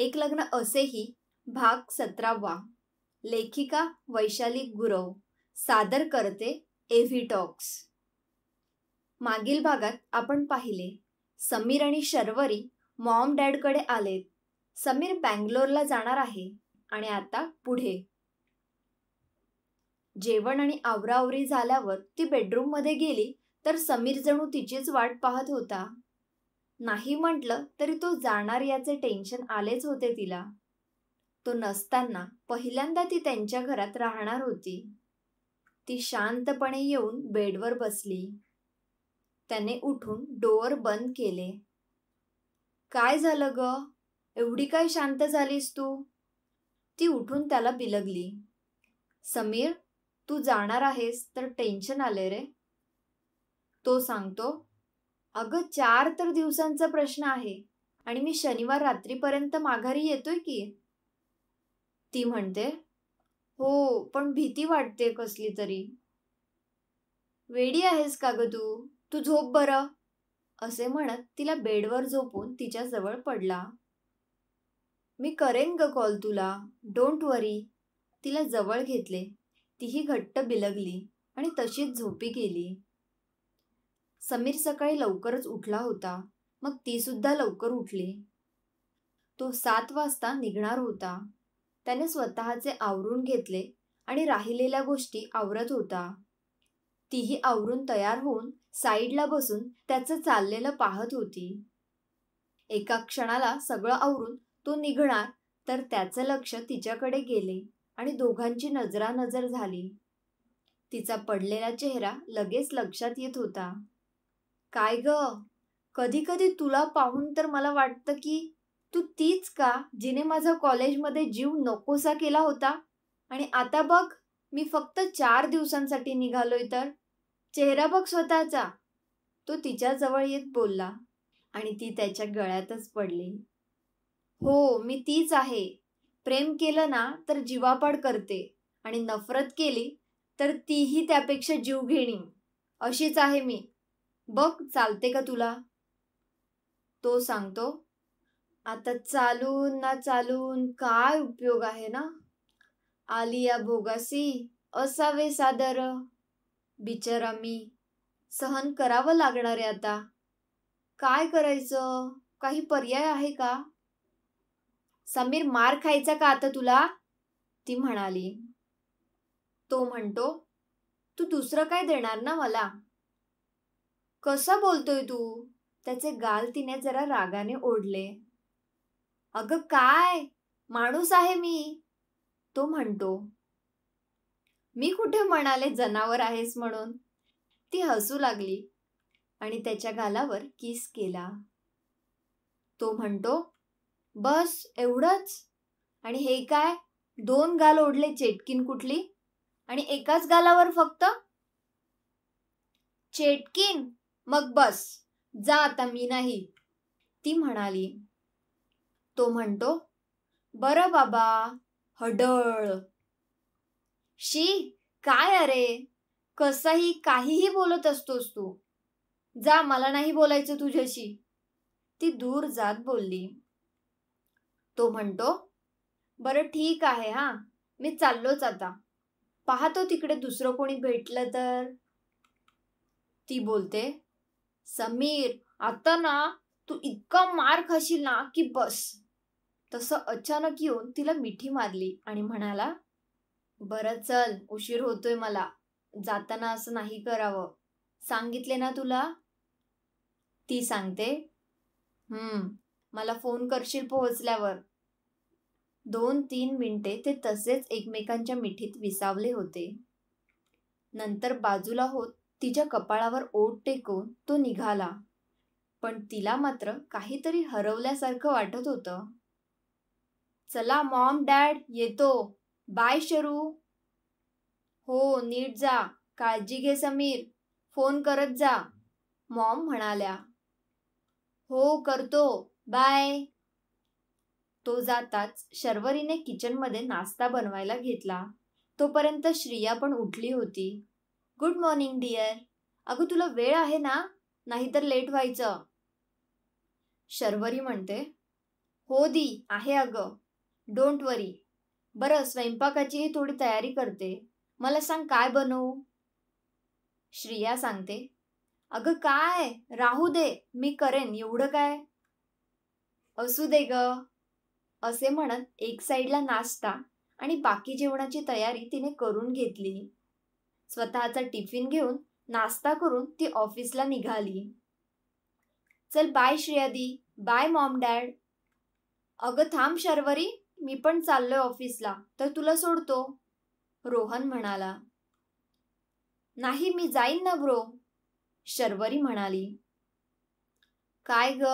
एक लग्न असेही भाग सतरावा. लेखिका वैशाली गुरव. सादर करते एव्ही टॉक्स मागील भागात आपण पाहिले समीर आणि शर्वरी मॉम डॅडकडे आलेत. समीर बँगलोरला जाणार आहे आणि आता पुढे. जेवण आणि आवरावरी झाल्यावर ती बेडरूममध्ये गेली तर समीर जणू तिचीच वाट पाहत होता. नाही म्हटलं तरी तो जाणार याचे टेन्शन आलेच होते तिला. तो नसताना पहिल्यांदा ती त्यांच्या घरात राहणार होती. ती शांतपणे येऊन बेडवर बसली. त्याने उठून डोअर बंद केले. काय झालं ग? एवढी काय शांत झालीस तू? ती उठून त्याला बिलगली. समीर तू जाणार आहेस तर टेन्शन आले रे. तो सांगतो अगं चार तर दिवसांचा प्रश्न आहे. आणि मी शनिवार रात्रीपर्यंत माघारी येतोय की? ती म्हणते हो पण भीती वाटते कसली तरी. वेडी आहेस का ग तू? तू झोप बरं. असे म्हणत तिला बेडवर झोपून तिच्या जवळ पडला. मी करेन ग कॉल तुला. Don't worry. तिला जवळ घेतले. तीही घट्ट बिलगली आणि तशीच झोपी गेली. समीर सकाळी लवकरच उठला होता. मग तीसुद्धा लवकर उठली. तो सात वाजता निघणार होता. त्याने स्वतःचे आवरून घेतले आणि राहिलेल्या गोष्टी आवरत होता. तीही आवरून तयार होऊन साईडला बसून त्याचं चाललेलं पाहत होती. एका क्षणाला सगळं आवरून तो निघणार तर त्याचं लक्ष तिच्याकडे गेले आणि दोघांची नजरानजर झाली. तिचा पडलेला चेहरा लगेच लक्षात येत होता. काय ग? कधी कधी तुला पाहून तर मला वाटतं की तू तीच का जिने माझा कॉलेजमध्ये जीव नकोसा केला होता? आणि आता बघ मी फक्त चार दिवसांसाठी निघालोय तर? चेहरा बघ स्वतःचा. तो तिच्या जवळ येत बोलला आणि ती त्याच्या गळ्यातच पडली. हो मी तीच आहे. प्रेम केलं ना तर जीवापाड करते. आणि नफरत केली तर तीही त्यापेक्षा जीव घेणी अशीच आहे मी. बघ चालते का तुला? तो सांगतो आता चालून ना चालून काय उपयोग आहे ना? आलिया भोगासी असावे सादर. बिचारा मी सहन करावं लागणार आहे आता. काय करायचं? काही पर्याय आहे का? समीर मार खायचा का आता तुला? ती म्हणाली. तो म्हणतो तू दुसरं काय देणार ना मला? कसं बोलतोय तू? त्याचे गाल तिने जरा रागाने ओढले. अगं काय? माणूस आहे मी. तो म्हणतो मी कुठे म्हणाले जनावर आहेस म्हणून? ती हसू लागली आणि त्याच्या गालावर किस केला. तो म्हणतो बस एवढंच. आणि हे काय? दोन गाल ओढले चेटकीन कुठली? आणि एकाच गालावर फक्त? चेटकीन? मग बस जा आता मी नाही. ती म्हणाली. तो म्हणतो बरं बाबा हडळ. शी काय अरे? कसंही काहीही बोलत असतोस तू. जा मला नाही बोलायचं तुझ्याशी. ती दूर जात बोलली. तो म्हणतो बरं ठीक आहे हा. मी चाललोच आता. पाहतो तिकडे दुसरं कोणी भेटलं तर. ती बोलते समीर आता ना तू इतका मार खाशील ना की बस. तसं अचानक येऊन तिला मिठी मारली आणि म्हणाला बरं चल उशीर होतोय मला. जाताना असं नाही करावं. सांगितले ना तुला? ती सांगते. हम्म मला फोन करशील पोहोचल्यावर. दोन तीन मिनिटे ते तसेच एकमेकांच्या मिठीत विसावले होते. नंतर बाजूला होत तिच्या कपाळावर ओठ टेकून तो निघाला. पण तिला मात्र काहीतरी हरवल्यासारखं वाटत होतं. चला मॉम डॅड येतो. बाय शरू. हो नीट जा. काळजी घे समीर. फोन करत जा मॉम म्हणाल्या. हो करतो. बाय. तो जाताच शर्वरीने किचनमध्ये नाश्ता बनवायला घेतला. तोपर्यंत श्रिया पण उठली होती. गुड मॉर्निंग डिअर अगं तुला वेळ आहे ना? नाहीतर लेट व्हायचं. शर्वरी म्हणते. हो दी आहे अगं. डोंट वरी बरं स्वयंपाकाचीही थोडी तयारी करते. मला सांग काय बनवू? श्रिया सांगते. अगं काय? राहू दे. मी करेन. एवढं काय? असू दे ग. असे म्हणत एक साईडला नाश्ता आणि बाकी जेवणाची तयारी तिने करून घेतली. स्वतःचा टिफिन घेऊन नाश्ता करून ती ऑफिसला निघाली. चल बाय श्रेयादी. बाय मॉम डॅड अगं थांब शर्वरी. मी पण चाललोय ऑफिसला. तर तुला सोडतो. रोहन म्हणाला. नाही मी जाईन ना ब्रो. शर्वरी म्हणाली. काय ग?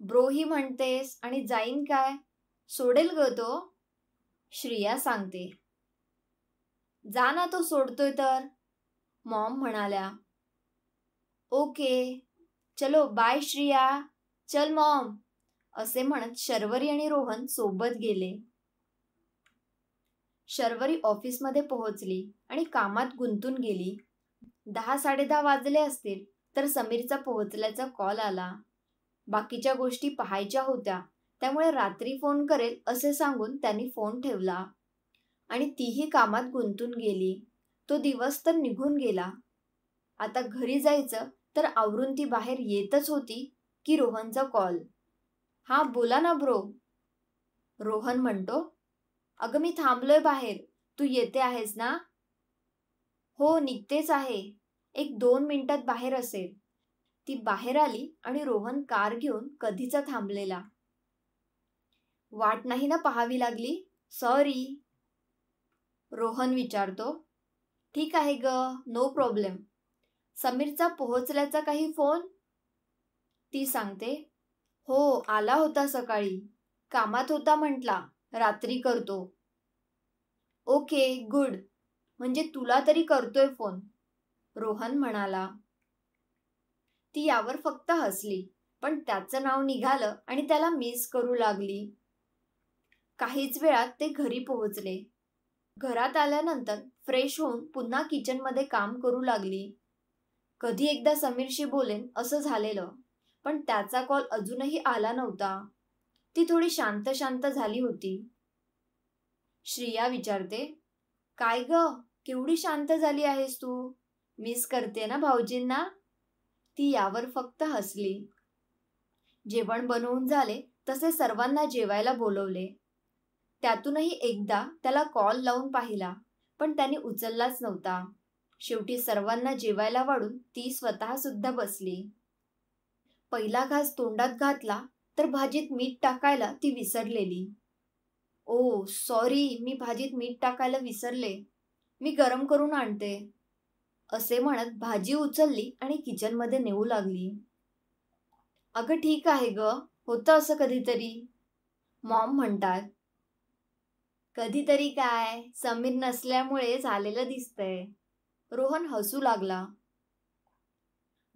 ब्रो ही म्हणतेस आणि जाईन काय? सोडेल ग तो? श्रिया सांगते. जा ना तो सोडतोय तर. मॉम म्हणाल्या ओके चलो बाय श्रिया. चल मॉम. असे म्हणत शर्वरी आणि रोहन सोबत गेले. शर्वरी ऑफिसमध्ये पोहोचली आणि कामात गुंतून गेली. दहा साडेदहा वाजले असतील तर समीरचा पोहोचल्याचा कॉल आला. बाकीच्या गोष्टी पाहायच्या होत्या त्यामुळे रात्री फोन करेल असे सांगून त्यांनी फोन ठेवला. आणि तीही कामात गुंतून गेली. तो दिवस तर निघून गेला. आता घरी जायचं तर आवरून ती बाहेर येतच होती की रोहनचा कॉल. हा बोला ना ब्रो. रोहन म्हणतो अगं मी थांबलोय बाहेर. तू येते आहेस ना? हो निघतेच आहे. एक दोन मिनिटात बाहेर असेल. ती बाहेर आली आणि रोहन कार घेऊन कधीचा थांबलेला. वाट नाही ना पाहावी लागली? सॉरी. रोहन विचारतो ठीक आहे ग नो प्रॉब्लेम समीरचा पोहोचल्याचा काही फोन ती सांगते हो आला होता सकाळी. कामात होता म्हटला रात्री करतो. ओके गुड म्हणजे तुला तरी करतोय फोन रोहन म्हणाला ती यावर फक्त हसली पण त्याचं नाव निघालं आणि त्याला मिस करू लागली. काहीच वेळात ते घरी पोहोचले. घरात आल्यानंतर फ्रेश होऊन पुन्हा किचनमध्ये काम करू लागली. कधी एकदा समीरशी बोलेन असं झालेलं पण त्याचा कॉल अजूनही आला नव्हता. ती थोडी शांत शांत झाली होती. श्रिया विचारते काय ग? केवढी शांत झाली आहेस तू? मिस करते ना भाऊजींना? ती यावर फक्त हसली. जेवण बनवून झाले तसे सर्वांना जेवायला बोलवले. त्यातूनही एकदा त्याला कॉल लावून पाहिला पण त्याने उचललाच नव्हता. शेवटी सर्वांना जेवायला वाढून ती स्वतः सुद्धा बसली. पहिला घास तोंडात घातला तर भाजीत मीठ टाकायला ती विसरलेली. ओ सॉरी मी भाजीत मीठ टाकायला विसरले. मी गरम करून आणते. असे म्हणत भाजी उचलली आणि किचनमध्ये नेऊ लागली. अगं ठीक आहे ग. होतं असं कधीतरी मॉम म्हणतात. कधीतरी काय समीर नसल्यामुळे झालेलं दिसतंय. रोहन हसू लागला.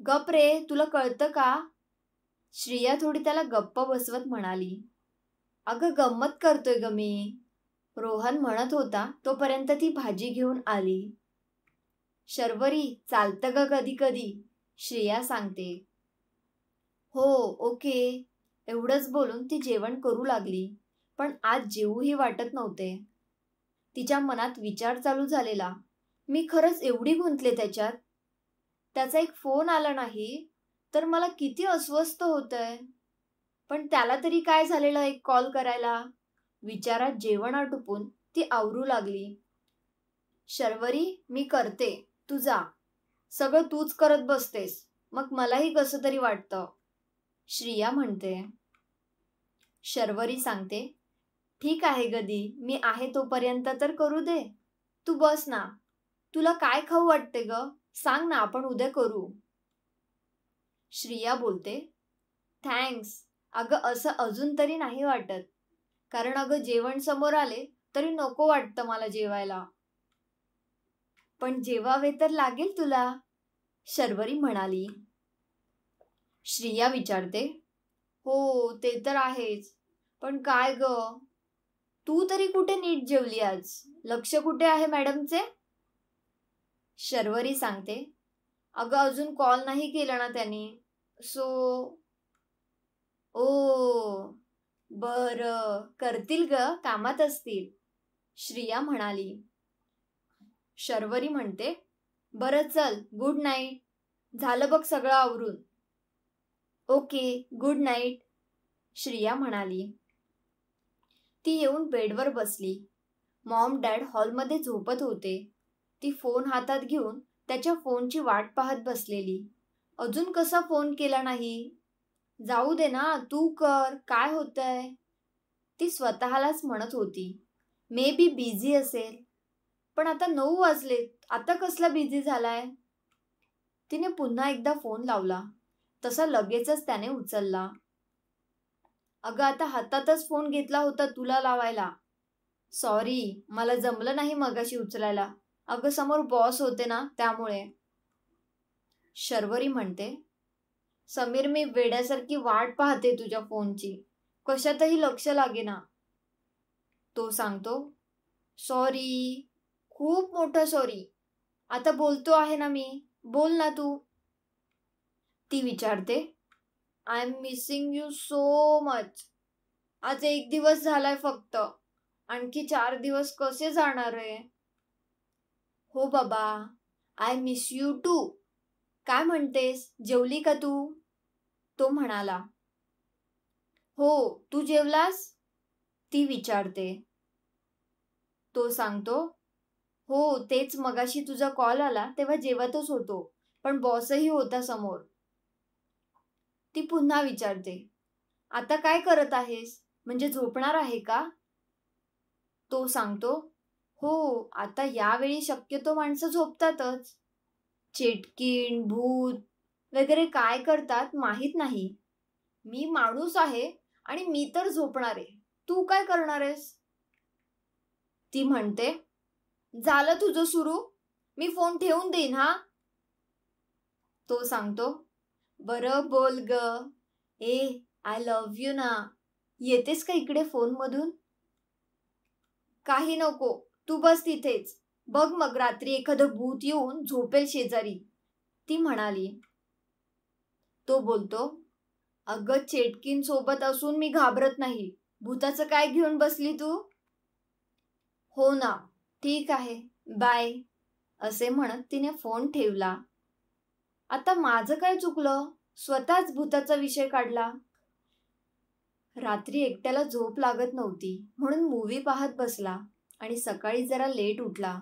गप रे तुला कळतं का? श्रिया थोडी त्याला गप्प बसवत म्हणाली. अगं गंमत करतोय ग मी. रोहन म्हणत होता तोपर्यंत ती भाजी घेऊन आली. शर्वरी चालतं ग कधी कधी श्रेया सांगते. हो ओके. एवढंच बोलून ती जेवण करू लागली. पण आज जेवूही वाटत नव्हते. तिच्या मनात विचार चालू झालेला. मी खरंच एवढी गुंतले त्याच्यात? त्याचा एक फोन आला नाही तर मला किती अस्वस्थ होतंय. पण त्याला तरी काय झालेलं एक कॉल करायला? विचारात जेवण आटोपून ती आवरू लागली. शर्वरी मी करते. तू जा. सगळं तूच करत बसतेस. मग मलाही कसं तरी वाटतं. श्रिया म्हणते. शर्वरी सांगते ठीक आहे गदी मी आहे तोपर्यंत तर करू दे. तू बस ना. तुला काय खाऊ वाटते ग? सांग ना आपण उद्या करू. श्रिया बोलते थँक्स. अगं असं अजून तरी नाही वाटत. कारण अगं जेवण समोर आले तरी नको वाटतं मला जेवायला. पण जेवावे तर लागेल तुला शर्वरी म्हणाली. श्रिया विचारते हो ते तर आहेच. पण काय ग? तू तरी कुठे नीट जेवली आज? लक्ष कुठे आहे मॅडमचे? शर्वरी सांगते. अगं अजून कॉल नाही केला ना त्यांनी. सो ओ बर. करतील ग कामात असतील. श्रिया म्हणाली. शर्वरी म्हणते बरं चल गुड नाईट झालं बघ सगळं आवरून. ओके गुड नाईट श्रिया म्हणाली. ती येऊन बेडवर बसली. मॉम डॅड हॉलमध्ये झोपत होते. ती फोन हातात घेऊन त्याच्या फोनची वाट पाहत बसलेली. अजून कसा फोन केला नाही? जाऊ दे ना तू कर काय होतंय? ती स्वतःलाच म्हणत होती. मे बी बिझी असेल. पण आता नऊ वाजलेत. आता कसला बिझी झालाय? तिने पुन्हा एकदा फोन लावला. तसा लगेचच त्याने उचलला. अगं आता हातातच फोन घेतला होता तुला लावायला. सॉरी मला जमलं नाही मगाशी उचलायला. अगं समोर बॉस होते ना त्यामुळे. शर्वरी म्हणते समीर मी वेड्यासारखी वाट पाहते तुझ्या फोनची. कशातही लक्ष लागेना. तो सांगतो सॉरी खूप मोठं सॉरी. आता बोलतो आहे ना मी. बोल ना तू. ती विचारते I am missing you so much आज एक दिवस झालाय फक्त. आणखी चार दिवस कसे जाणार आहे? हो बाबा आय मिस यू टू काय म्हणतेस? जेवली का तू? तो म्हणाला. हो तू जेवलास? ती विचारते. तो सांगतो हो तेच मगाशी तुझा कॉल आला तेव्हा जेवतच होतो. पण बॉसही होता समोर. ती पुन्हा विचारते आता काय करत आहेस? म्हणजे झोपणार आहे का? तो सांगतो हो आता यावेळी शक्यतो माणसं झोपतातच. चेटकीण भूत वगैरे काय करतात माहीत नाही. मी माणूस आहे आणि मी तर झोपणार आहे. तू काय करणार आहेस? ती म्हणते झालं तुझं सुरू? मी फोन ठेवून देईन हा? तो सांगतो बरं बोल ग. ए आय लव्ह यू ना. येतेस का इकडे फोनमधून? काही नको. तू बस तिथेच. बघ मग रात्री एखादं भूत येऊन झोपेल शेजारी. ती म्हणाली. तो बोलतो अगं चेटकीन सोबत असून मी घाबरत नाही. भूताचं काय घेऊन बसली तू? हो ना. ठीक आहे. बाय. असे म्हणत तिने फोन ठेवला. आता माझं काय चुकलं? स्वतःच भूताचा विषय काढला. रात्री एकट्याला झोप लागत नव्हती म्हणून मूवी पाहत बसला आणि सकाळी जरा लेट उठला.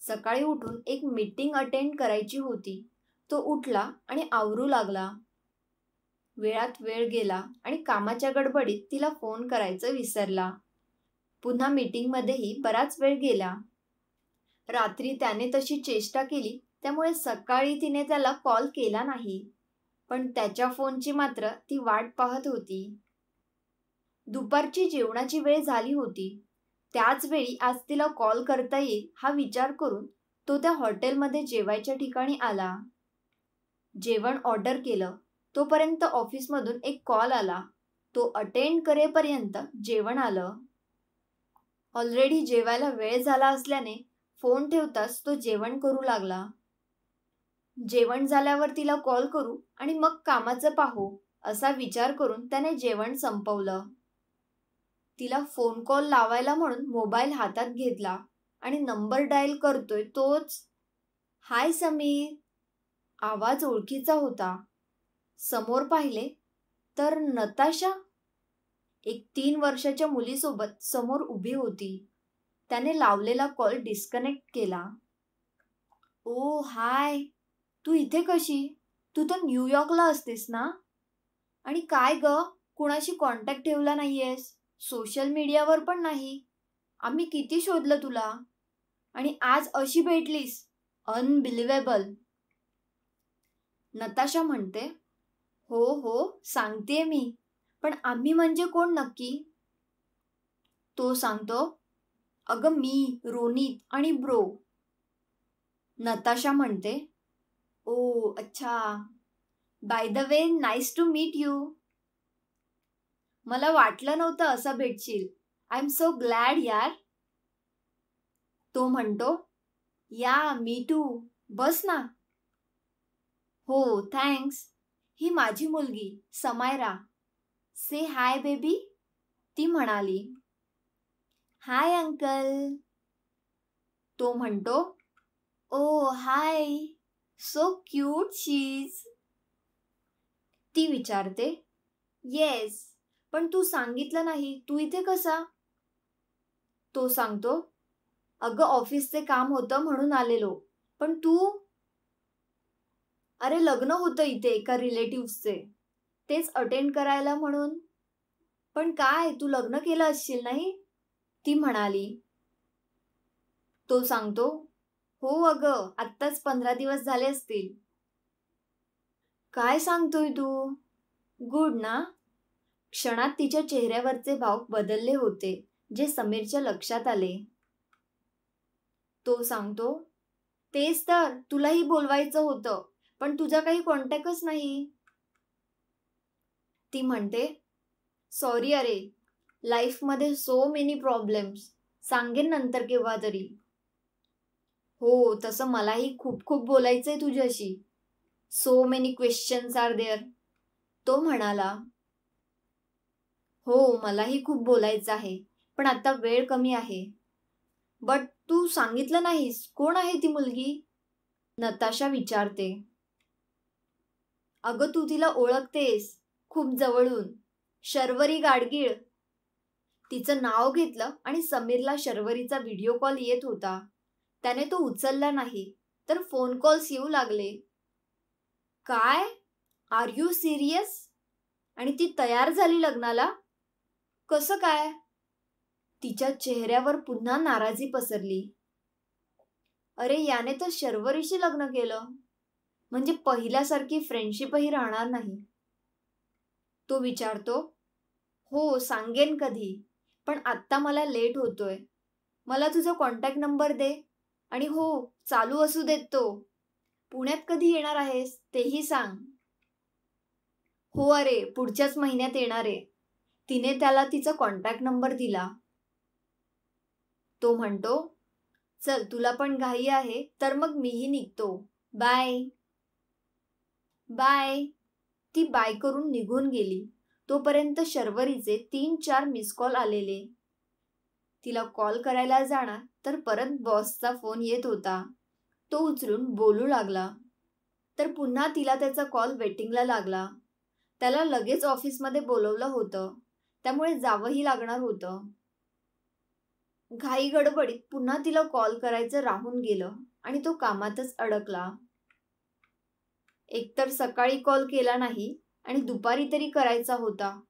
सकाळी उठून एक मीटिंग अटेंड करायची होती. तो उठला आणि आवरू लागला. वेळात वेळ गेला आणि कामाच्या गडबडीत तिला फोन करायचं विसरला. पुन्हा मीटिंगमध्येही बराच वेळ गेला. रात्री त्याने तशी चेष्टा केली त्यामुळे सकाळी तिने त्याला कॉल केला नाही. पण त्याच्या फोनची मात्र ती वाट पाहत होती. दुपारची जेवणाची वेळ झाली होती. त्याच वेळी आज तिला कॉल करता येईल हा विचार करून तो त्या हॉटेलमध्ये जेवायच्या ठिकाणी आला. जेवण ऑर्डर केलं. तोपर्यंत ऑफिसमधून एक कॉल आला. तो अटेंड करेपर्यंत जेवण आलं. ऑलरेडी जेवायला वेळ झाला असल्याने फोन ठेवताच तो जेवण करू लागला. जेवण झाल्यावर तिला कॉल करू आणि मग कामाचं पाहू असा विचार करून त्याने जेवण संपवलं. तिला फोन कॉल लावायला म्हणून मोबाईल हातात घेतला आणि नंबर डायल करतोय तोच हाय समीर. आवाज ओळखीचा होता. समोर पाहिले तर नताशा एक तीन वर्षाच्या मुलीसोबत समोर उभी होती. त्याने लावलेला कॉल डिस्कनेक्ट केला. ओ हाय. तू इथे कशी? तू तर न्यूयॉर्कला असतेस ना? आणि काय ग? कुणाशी कॉन्टॅक्ट ठेवला नाहीयेस? सोशल मीडियावर पण नाही. आम्ही किती शोधलं तुला? आणि आज अशी भेटलीस? अनबिलिव्हेबल नताशा म्हणते हो हो सांगते मी. पण आम्ही म्हणजे कोण नक्की? तो सांगतो अगं मी रोनित आणि ब्रो. नताशा म्हणते ओ अच्छा. By the way nice to meet you मला वाटलं नव्हतं असं भेटशील. आय एम सो ग्लॅड यार. तो म्हणतो या मी टू बस ना. हो थँक्स ही माझी मुलगी समायरा. से हाय बेबी ती म्हणाली. हाय अंकल तो म्हणतो oh hi so cute she's ती विचारते येस पण तू सांगितलं नाही तू इथे कसा? तो सांगतो अगं ऑफिसचे काम होतं म्हणून आलेलो पण तू? अरे लग्न होतं इथे एका रिलेटिव्हचे तेच अटेंड करायला म्हणून. पण काय तू लग्न केलं असशील नाही? ती म्हणाली. तो सांगतो हो अगं आत्ताच पंधरा दिवस झाले असतील. काय सांगतोय तू? गुड ना? क्षणात तिच्या चेहऱ्यावरचे भाव बदलले होते जे समीरच्या लक्षात आले. तो सांगतो तेच तर तुलाही बोलवायचं होतं पण तुझा काही कॉन्टॅक्टच नाही. ती म्हणते सॉरी अरे लाईफमध्ये सो मेनी प्रॉब्लेम्स सांगेन नंतर केव्हा तरी. हो तसं मलाही खूप खूप बोलायचंय तुझ्याशी. So many questions are there तो म्हणाला हो मलाही खूप बोलायचं आहे पण आता वेळ कमी आहे. बट तू सांगितलं नाहीस कोण आहे ती मुलगी? नताशा विचारते. अगं तू तिला ओळखतेस खूप जवळून शर्वरी गाडगीळ. तिचं नाव घेतलं आणि समीरला शर्वरीचा व्हिडिओ कॉल येत होता. त्याने तो उचलला नाही तर फोन कॉल्स येऊ लागले. काय? आर यू सिरियस आणि ती तयार झाली लग्नाला. कसं काय? तिच्या चेहऱ्यावर पुन्हा नाराजी पसरली. अरे याने तर शर्वरीशी लग्न केलं. म्हणजे पहिल्यासारखी फ्रेंडशिपही राहणार नाही. तो विचारतो हो सांगेन कधी पण आत्ता मला लेट होतोय. मला तुझा कॉन्टॅक्ट नंबर दे. आणि हो चालू असू देत तो. पुण्यात कधी येणार आहेस तेही सांग. हो अरे पुढच्याच महिन्यात येणार आहे. तिने त्याला तिचा कॉन्टॅक्ट नंबर दिला. तो म्हणतो चल तुला पण घाई आहे तर मग मीही निघतो. बाय. बाय. ती बाय करून निघून गेली. तोपर्यंत शर्वरीचे तीन चार मिस कॉल आलेले. तिला कॉल करायला जाणार तर परत बॉसचा फोन येत होता. तो उचलून बोलू लागला. तर पुन्हा तिला त्याचा कॉल वेटिंगला लागला. त्याला लगेच ऑफिसमध्ये बोलवलं होतं. त्यामुळे जावंही लागणार होतं. घाई गडबडीत पुन्हा तिला कॉल करायचं राहून गेलं आणि तो कामातच अडकला. एकतर सकाळी कॉल केला नाही आणि दुपारी तरी करायचा होता.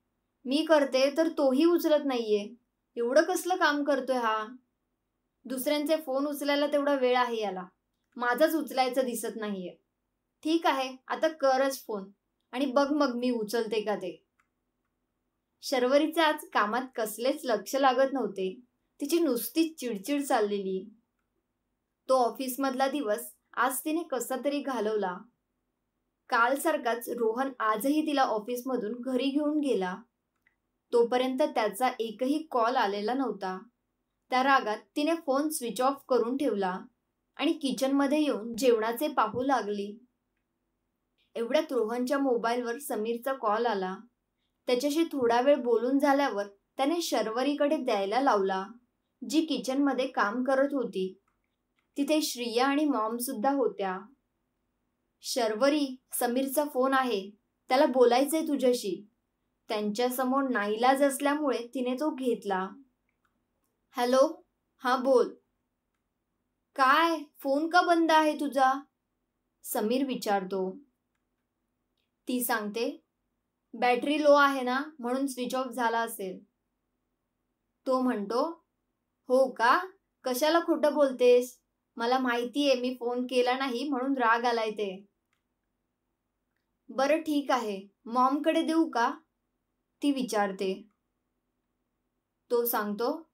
मी करते तर तोही उचलत नाहीये. एवढं कसलं काम करतोय हा? दुसऱ्यांचे फोन उचलायला तेवढा वेळ आहे याला. माझाच उचलायचं दिसत नाहीये. ठीक आहे आता करच फोन आणि बघ मग मी उचलते का ते. शर्वरीचे आज कामात कसलेच लक्ष लागत नव्हते. तिची नुसतीच चिडचिड चाललेली. तो ऑफिस मधला दिवस आज तिने कसा तरी घालवला. कालसारखाच रोहन आजही तिला ऑफिसमधून घरी घेऊन गेला. तोपर्यंत त्याचा एकही कॉल आलेला नव्हता. त्या रागात तिने फोन स्विच ऑफ करून ठेवला आणि किचनमध्ये येऊन जेवणाचे पाहू लागली. एवढ्यात रोहनच्या मोबाईलवर समीरचा कॉल आला. त्याच्याशी थोडा वेळ बोलून झाल्यावर त्याने शर्वरीकडे द्यायला लावला जी किचनमध्ये काम करत होती. तिथे श्रिया आणि मॉम सुद्धा होत्या. शर्वरी समीरचा फोन आहे. त्याला बोलायचंय तुझ्याशी. त्यांच्यासमोर नाईलाज असल्यामुळे तिने तो घेतला. हॅलो? हा बोल. काय? फोन का बंद आहे तुझा? समीर विचारतो. ती सांगते बॅटरी लो आहे ना म्हणून स्विच ऑफ झाला असेल. तो म्हणतो हो का? कशाला खोटं बोलतेस? मला माहिती आहे मी फोन केला नाही म्हणून राग आलाय ते. बरं ठीक आहे. मॉमकडे देऊ का? ती विचारते. तो सांगतो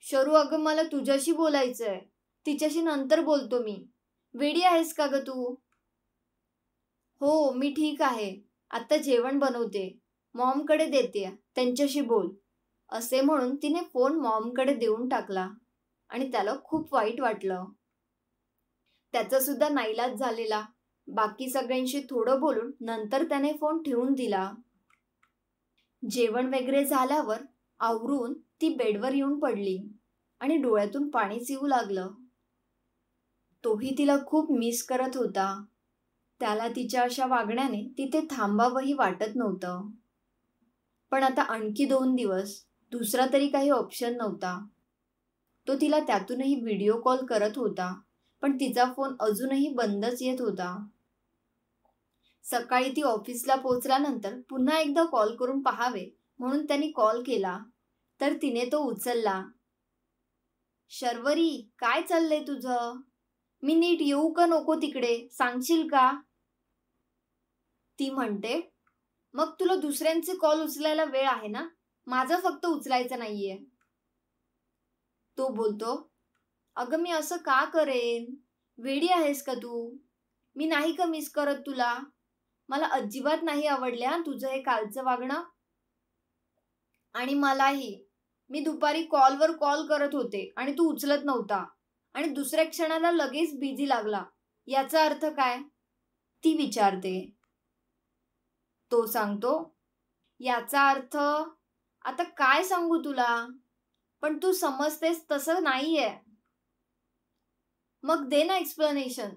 शरू अगं मला तुझ्याशी बोलायचंय. तिच्याशी नंतर बोलतो मी. वेडी आहेस का ग तू? हो मी ठीक आहे. आता जेवण बनवते. मॉमकडे देते. त्यांच्याशी बोल. असे म्हणून तिने फोन मॉमकडे देऊन टाकला आणि त्याला खूप वाईट वाटलं. त्याचा सुद्धा नाईलाज झालेला. बाकी सगळ्यांशी थोडं बोलून नंतर त्याने फोन ठेवून दिला. जेवण वगैरे झाल्यावर आवरून ती बेडवर येऊन पडली आणि डोळ्यातून पाणीच येऊ लागलं. तोही तिला खूप मिस करत होता. त्याला तिच्या अशा वागण्याने तिथे थांबावंही वाटत नव्हतं. पण आता आणखी दोन दिवस दुसरा तरी काही ऑप्शन नव्हता. तो तिला त्यातूनही व्हिडिओ कॉल करत होता पण तिचा फोन अजूनही बंदच येत होता. सकाळी ती ऑफिसला पोहोचल्यानंतर पुन्हा एकदा कॉल करून पहावे म्हणून त्यांनी कॉल केला. तर तिने तो उचलला. शर्वरी काय चाललंय तुझं? मी नीट येऊ का नको तिकडे? सांगशील का? ती म्हणते मग तुला दुसऱ्यांचे कॉल उचलायला वेळ आहे ना? माझा फक्त उचलायचा नाहीये. तो बोलतो अगं मी असं का करेन? वेडी आहेस का तू? मी नाही का मिस करत तुला? मला अजिबात नाही आवडल्या. तुझं हे कालचं वागणं. आणि मलाही. मी दुपारी कॉलवर कॉल करत होते आणि तू उचलत नव्हता. आणि दुसऱ्या क्षणाला लगेच बिझी लागला. याचा अर्थ काय? ती विचारते. तो सांगतो याचा अर्थ आता काय सांगू तुला? पण तू समजतेस तसं नाहीये. मग दे ना एक्सप्लेनेशन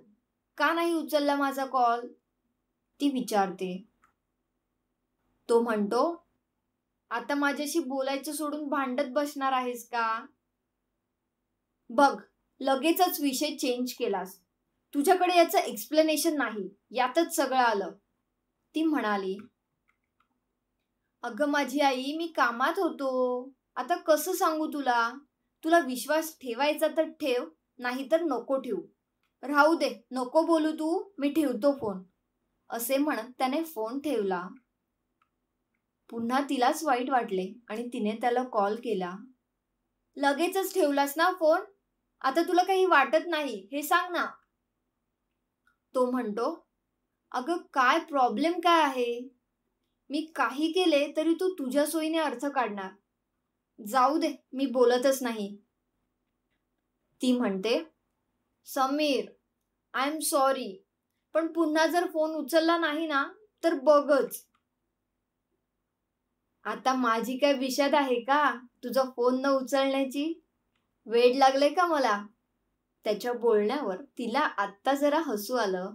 का नाही उचलला माझा कॉल? ती विचारते. तो म्हणतो आता माझ्याशी बोलायचं सोडून भांडत बसणार आहेस का? बघ लगेचच विषय चेंज केलास. तुझ्याकडे याचं एक्सप्लेनेशन नाही. यातच सगळं आलं. ती म्हणाली अगं माझी आई मी कामात होतो. आता कसं सांगू तुला? तुला विश्वास ठेवायचा तर ठेव नाही तर नको ठेवू. राहू दे नको बोलू तू मी ठेवतो फोन असे म्हणत त्याने फोन ठेवला. पुन्हा तिलाच वाईट वाटले आणि तिने त्याला कॉल केला. लगेचच ठेवलास ना फोन आता तुला काही वाटत नाही हे सांग ना. तो म्हणतो अगं काय प्रॉब्लेम काय आहे? मी काही केले तरी तू तुझ्या सोयीने अर्थ काढणार. जाऊ दे मी बोलतच नाही. ती म्हणते समीर आय एम सॉरी पण पुन्हा जर फोन उचलला नाही ना तर बघच. आता माझी काय विषाद आहे का? तुझा फोन न उचलण्याची वेड लागले का मला? त्याच्या बोलण्यावर तिला आत्ता जरा हसू आलं.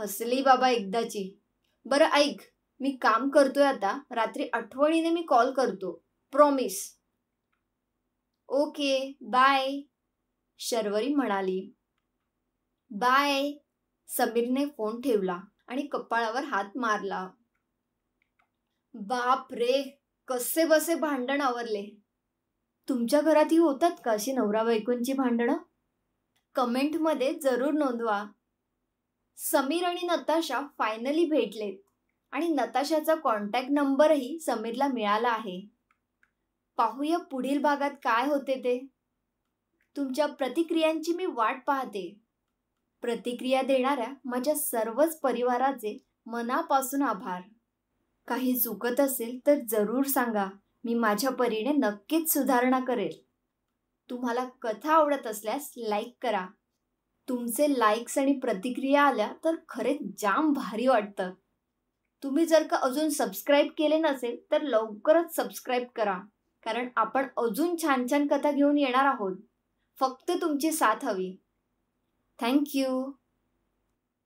हसली बाबा एकदाची. बरं ऐक मी काम करतोय आता. रात्री आठवणीने मी कॉल करतो. प्रॉमिस ओके बाय शर्वरी म्हणाली. बाय समीरने फोन ठेवला आणि कपाळावर हात मारला. बाप रे कसे बसे भांडण आवरले. तुमच्या घरातही होतात का अशी नवरा बायकोंची भांडणं? कमेंटमध्ये जरूर नोंदवा. समीर आणि नताशा फायनली भेटलेत आणि नताशाचा कॉन्टॅक्ट नंबरही समीरला मिळाला आहे. पाहूया पुढील भागात काय होते ते. तुमच्या प्रतिक्रियांची मी वाट पाहते. प्रतिक्रिया देणाऱ्या माझ्या सर्वच परिवाराचे मनापासून आभार. काही चुकत असेल तर जरूर सांगा. मी माझ्या परीने नक्कीच सुधारणा करेल. तुम्हाला कथा आवडत असल्यास लाईक करा. तुमचे लाईक्स आणि प्रतिक्रिया आल्या तर खरेच जाम भारी वाटतं. तुम्ही जर का अजून सबस्क्राईब केले नसेल तर लवकरच सबस्क्राईब करा. कारण आपण अजून छान छान कथा घेऊन येणार आहोत. फक्त तुमची साथ हवी. Thank you.